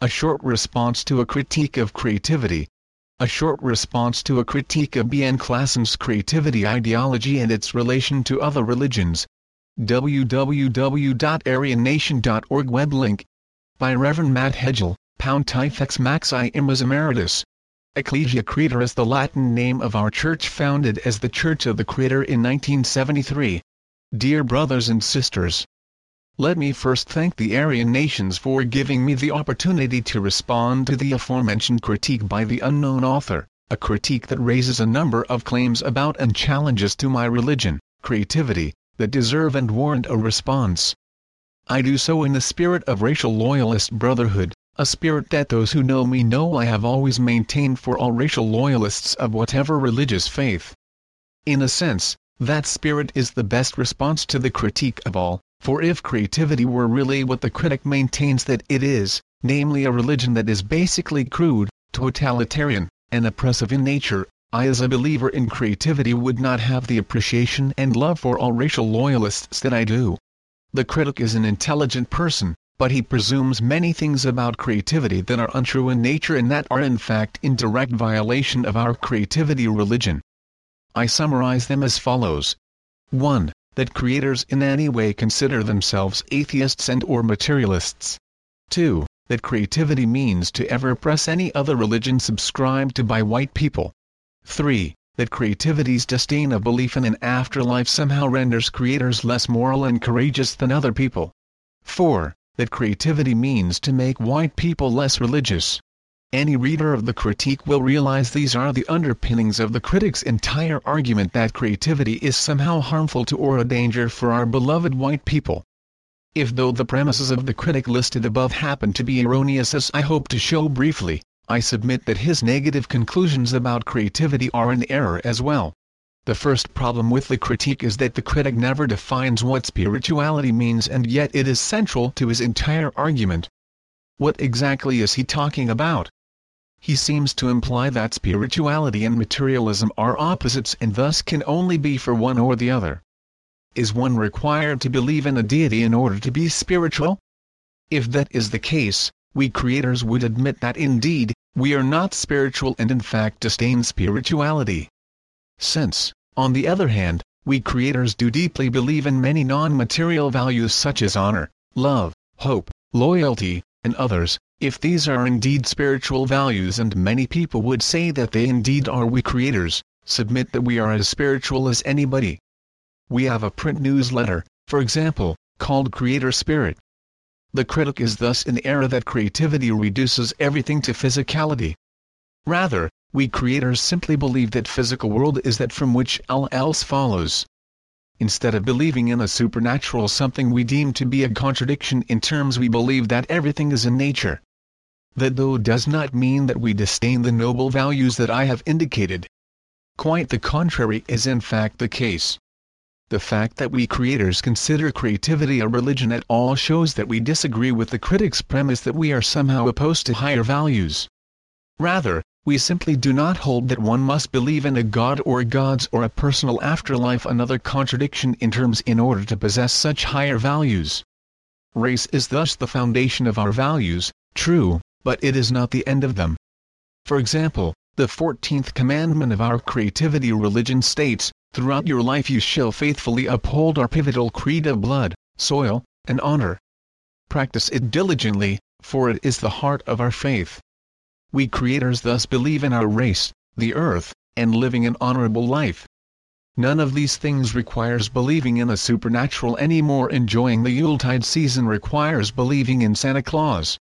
A short response to a critique of creativity. A short response to a critique of B.N. Klassen's creativity ideology and its relation to other religions. www.ariannation.org web link. By Reverend Matt Hedgel, Pontifex Maximus Emeritus. Ecclesia Creator is the Latin name of our church founded as the Church of the Creator in 1973. Dear brothers and sisters, let me first thank the Aryan nations for giving me the opportunity to respond to the aforementioned critique by the unknown author, a critique that raises a number of claims about and challenges to my religion, creativity, that deserve and warrant a response. I do so in the spirit of racial loyalist brotherhood, a spirit that those who know me know I have always maintained for all racial loyalists of whatever religious faith. In a sense, that spirit is the best response to the critique of all, for if creativity were really what the critic maintains that it is, namely a religion that is basically crude, totalitarian, and oppressive in nature, I as a believer in creativity would not have the appreciation and love for all racial loyalists that I do. The critic is an intelligent person, but he presumes many things about creativity that are untrue in nature and that are in fact in direct violation of our creativity religion. I summarize them as follows. 1. That creators in any way consider themselves atheists and or materialists. 2. That creativity means to ever oppress any other religion subscribed to by white people. 3. That creativity's disdain of belief in an afterlife somehow renders creators less moral and courageous than other people. 4 that creativity means to make white people less religious. Any reader of the critique will realize these are the underpinnings of the critic's entire argument that creativity is somehow harmful to or a danger for our beloved white people. If though the premises of the critic listed above happen to be erroneous as I hope to show briefly, I submit that his negative conclusions about creativity are in error as well. The first problem with the critique is that the critic never defines what spirituality means and yet it is central to his entire argument. What exactly is he talking about? He seems to imply that spirituality and materialism are opposites and thus can only be for one or the other. Is one required to believe in a deity in order to be spiritual? If that is the case, we creators would admit that indeed, we are not spiritual and in fact disdain spirituality. Since, on the other hand, we creators do deeply believe in many non-material values such as honor, love, hope, loyalty, and others, if these are indeed spiritual values and many people would say that they indeed are we creators, submit that we are as spiritual as anybody. We have a print newsletter, for example, called Creator Spirit. The critic is thus in error that creativity reduces everything to physicality. Rather, we creators simply believe that physical world is that from which all else follows. Instead of believing in a supernatural something we deem to be a contradiction in terms we believe that everything is in nature. That though does not mean that we disdain the noble values that I have indicated. Quite the contrary is in fact the case. The fact that we creators consider creativity a religion at all shows that we disagree with the critic's premise that we are somehow opposed to higher values. Rather, we simply do not hold that one must believe in a god or gods or a personal afterlife another contradiction in terms in order to possess such higher values. Race is thus the foundation of our values, true, but it is not the end of them. For example, the 14th commandment of our creativity religion states, throughout your life you shall faithfully uphold our pivotal creed of blood, soil, and honor. Practice it diligently, for it is the heart of our faith. We creators thus believe in our race, the earth, and living an honorable life. None of these things requires believing in a supernatural any more enjoying the Yuletide season requires believing in Santa Claus.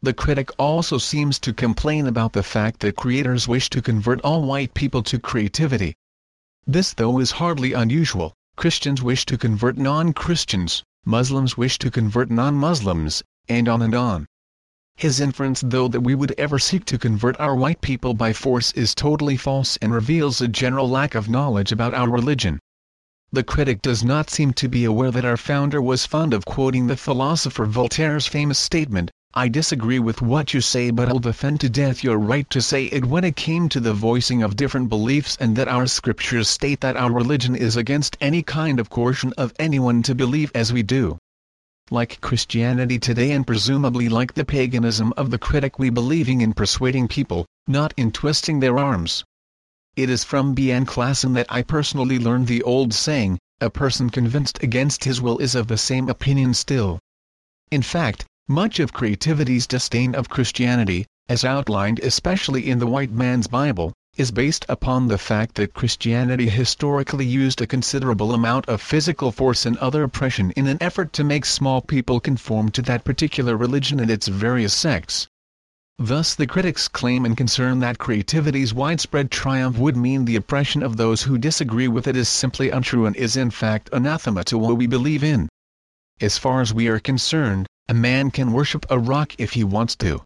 The critic also seems to complain about the fact that creators wish to convert all white people to creativity. This though is hardly unusual, Christians wish to convert non-Christians, Muslims wish to convert non-Muslims, and on and on. His inference though that we would ever seek to convert our white people by force is totally false and reveals a general lack of knowledge about our religion. The critic does not seem to be aware that our founder was fond of quoting the philosopher Voltaire's famous statement, I disagree with what you say but I'll defend to death your right to say it when it came to the voicing of different beliefs and that our scriptures state that our religion is against any kind of coercion of anyone to believe as we do. like Christianity today and presumably like the paganism of the critic we believing in persuading people, not in twisting their arms. It is from B.N. Klassen that I personally learned the old saying, a person convinced against his will is of the same opinion still. In fact, much of creativity's disdain of Christianity, as outlined especially in the white man's Bible, is based upon the fact that Christianity historically used a considerable amount of physical force and other oppression in an effort to make small people conform to that particular religion and its various sects. Thus the critics claim and concern that creativity's widespread triumph would mean the oppression of those who disagree with it is simply untrue and is in fact anathema to what we believe in. As far as we are concerned, a man can worship a rock if he wants to.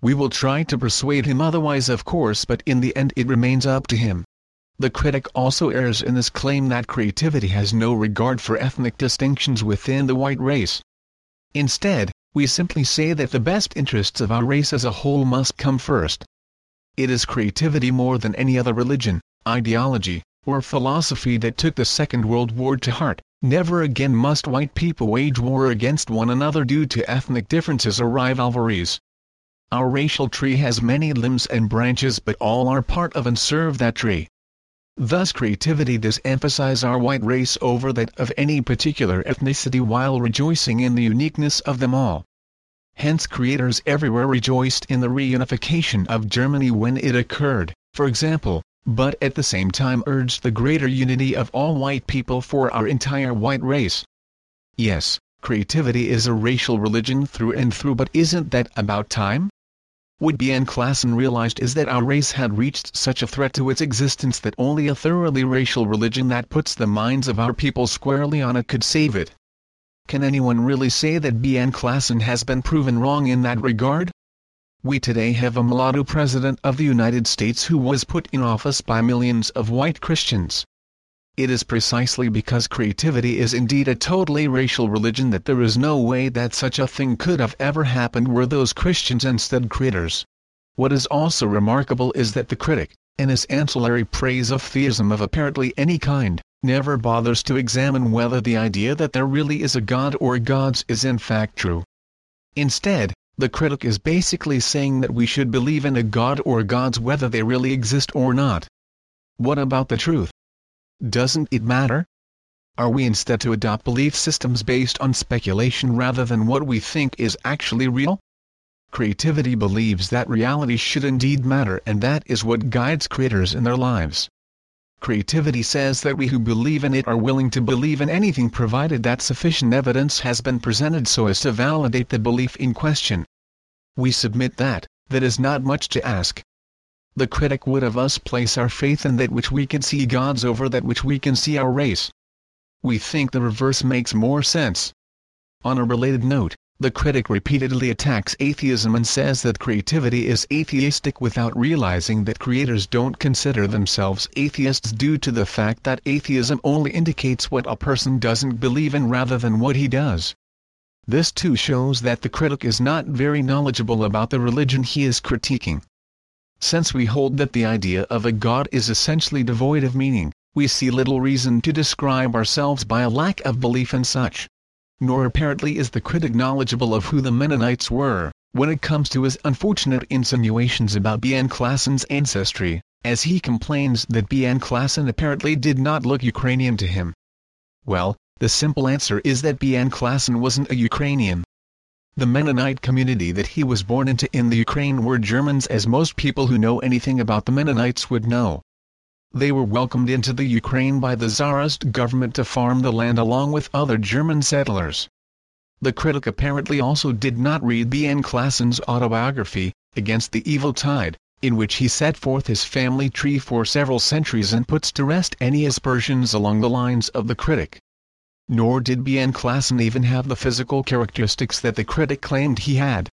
We will try to persuade him otherwise of course but in the end it remains up to him. The critic also errs in this claim that creativity has no regard for ethnic distinctions within the white race. Instead, we simply say that the best interests of our race as a whole must come first. It is creativity more than any other religion, ideology, or philosophy that took the Second World War to heart. Never again must white people wage war against one another due to ethnic differences or rivalries. Our racial tree has many limbs and branches but all are part of and serve that tree. Thus creativity does emphasize our white race over that of any particular ethnicity while rejoicing in the uniqueness of them all. Hence creators everywhere rejoiced in the reunification of Germany when it occurred, for example, but at the same time urged the greater unity of all white people for our entire white race. Yes, creativity is a racial religion through and through but isn't that about time? What B.N. Klassen realized is that our race had reached such a threat to its existence that only a thoroughly racial religion that puts the minds of our people squarely on it could save it. Can anyone really say that B.N. Klassen has been proven wrong in that regard? We today have a mulatto president of the United States who was put in office by millions of white Christians. It is precisely because creativity is indeed a totally racial religion that there is no way that such a thing could have ever happened were those Christians instead creators. What is also remarkable is that the critic, in his ancillary praise of theism of apparently any kind, never bothers to examine whether the idea that there really is a God or gods is in fact true. Instead, the critic is basically saying that we should believe in a God or gods whether they really exist or not. What about the truth? Doesn't it matter? Are we instead to adopt belief systems based on speculation rather than what we think is actually real? Creativity believes that reality should indeed matter and that is what guides creators in their lives. Creativity says that we who believe in it are willing to believe in anything provided that sufficient evidence has been presented so as to validate the belief in question. We submit that, that is not much to ask, the critic would of us place our faith in that which we can see gods over that which we can see our race. We think the reverse makes more sense. On a related note, the critic repeatedly attacks atheism and says that creativity is atheistic without realizing that creators don't consider themselves atheists due to the fact that atheism only indicates what a person doesn't believe in rather than what he does. This too shows that the critic is not very knowledgeable about the religion he is critiquing. Since we hold that the idea of a God is essentially devoid of meaning, we see little reason to describe ourselves by a lack of belief in such. Nor apparently is the critic knowledgeable of who the Mennonites were, when it comes to his unfortunate insinuations about B.N. Klassen's ancestry, as he complains that B.N. Klassen apparently did not look Ukrainian to him. Well, the simple answer is that B.N. Klassen wasn't a Ukrainian, the Mennonite community that he was born into in the Ukraine were Germans as most people who know anything about the Mennonites would know. They were welcomed into the Ukraine by the Tsarist government to farm the land along with other German settlers. The critic apparently also did not read B. N. Klassen's autobiography, Against the Evil Tide, in which he set forth his family tree for several centuries and puts to rest any aspersions along the lines of the critic nor did B.N. Klassen even have the physical characteristics that the critic claimed he had.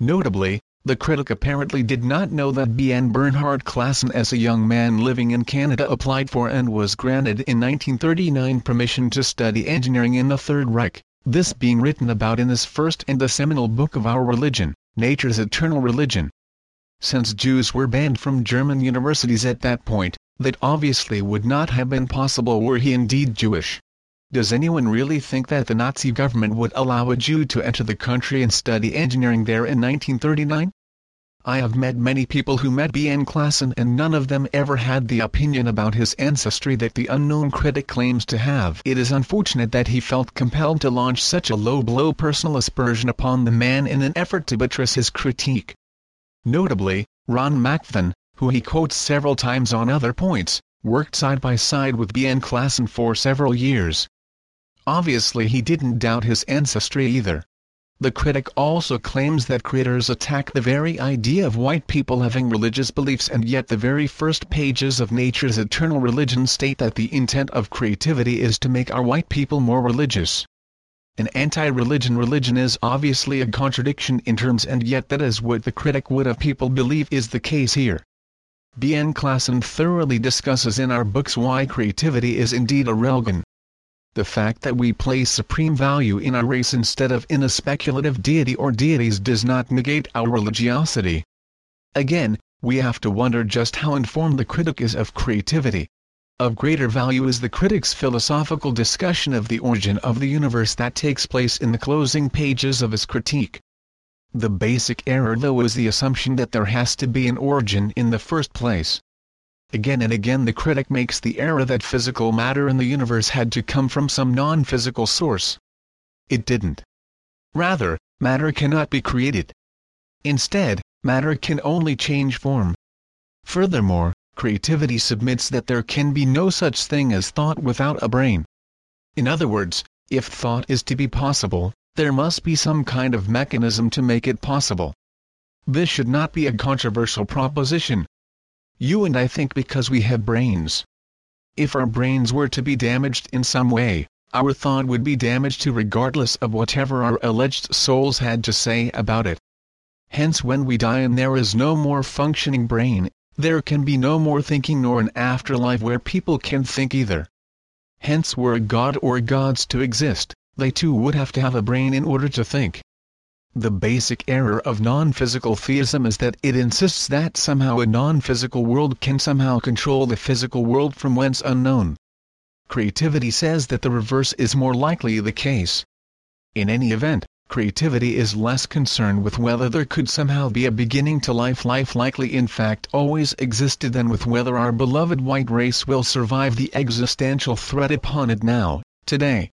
Notably, the critic apparently did not know that B.N. Bernhard Klassen as a young man living in Canada applied for and was granted in 1939 permission to study engineering in the Third Reich, this being written about in his first and the seminal book of our religion, Nature's Eternal Religion. Since Jews were banned from German universities at that point, that obviously would not have been possible were he indeed Jewish. Does anyone really think that the Nazi government would allow a Jew to enter the country and study engineering there in 1939? I have met many people who met B.N. Klassen and none of them ever had the opinion about his ancestry that the unknown critic claims to have. It is unfortunate that he felt compelled to launch such a low-blow personal aspersion upon the man in an effort to buttress his critique. Notably, Ron Macfadden, who he quotes several times on other points, worked side by side with B.N. Klassen for several years. Obviously he didn't doubt his ancestry either. The critic also claims that creators attack the very idea of white people having religious beliefs and yet the very first pages of Nature's Eternal Religion state that the intent of creativity is to make our white people more religious. An anti-religion religion is obviously a contradiction in terms and yet that is what the critic would have people believe is the case here. B. N. Klassen thoroughly discusses in our books why creativity is indeed a religion the fact that we place supreme value in our race instead of in a speculative deity or deities does not negate our religiosity. Again, we have to wonder just how informed the critic is of creativity. Of greater value is the critic's philosophical discussion of the origin of the universe that takes place in the closing pages of his critique. The basic error though is the assumption that there has to be an origin in the first place. Again and again the critic makes the error that physical matter in the universe had to come from some non-physical source. It didn't. Rather, matter cannot be created. Instead, matter can only change form. Furthermore, creativity submits that there can be no such thing as thought without a brain. In other words, if thought is to be possible, there must be some kind of mechanism to make it possible. This should not be a controversial proposition, you and I think because we have brains. If our brains were to be damaged in some way, our thought would be damaged too regardless of whatever our alleged souls had to say about it. Hence when we die and there is no more functioning brain, there can be no more thinking nor an afterlife where people can think either. Hence were a god or gods to exist, they too would have to have a brain in order to think. The basic error of non-physical theism is that it insists that somehow a non-physical world can somehow control the physical world from whence unknown. Creativity says that the reverse is more likely the case. In any event, creativity is less concerned with whether there could somehow be a beginning to life life likely in fact always existed than with whether our beloved white race will survive the existential threat upon it now, today.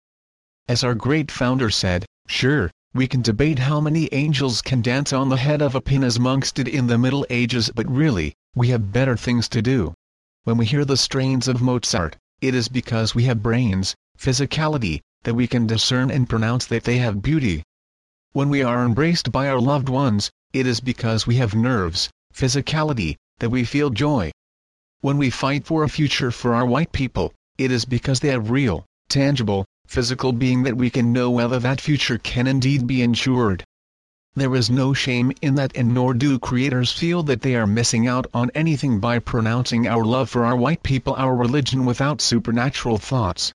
As our great founder said, sure, we can debate how many angels can dance on the head of a pin as monks did in the Middle Ages but really, we have better things to do. When we hear the strains of Mozart, it is because we have brains, physicality, that we can discern and pronounce that they have beauty. When we are embraced by our loved ones, it is because we have nerves, physicality, that we feel joy. When we fight for a future for our white people, it is because they have real, tangible, physical being that we can know whether that future can indeed be ensured. There is no shame in that and nor do creators feel that they are missing out on anything by pronouncing our love for our white people our religion without supernatural thoughts.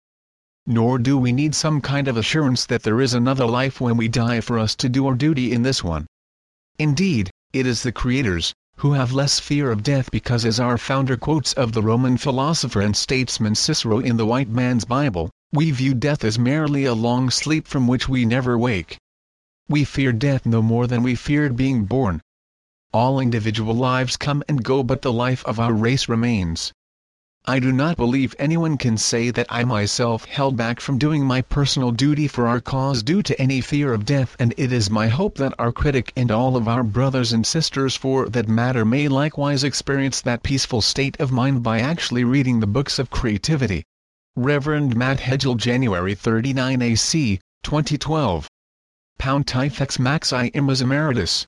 Nor do we need some kind of assurance that there is another life when we die for us to do our duty in this one. Indeed, it is the creators, who have less fear of death because as our founder quotes of the Roman philosopher and statesman Cicero in the white man's Bible, we view death as merely a long sleep from which we never wake. We fear death no more than we feared being born. All individual lives come and go but the life of our race remains. I do not believe anyone can say that I myself held back from doing my personal duty for our cause due to any fear of death and it is my hope that our critic and all of our brothers and sisters for that matter may likewise experience that peaceful state of mind by actually reading the books of creativity. Reverend Matt Hedgel January 39 AC, 2012. Pontifex Maximus Emeritus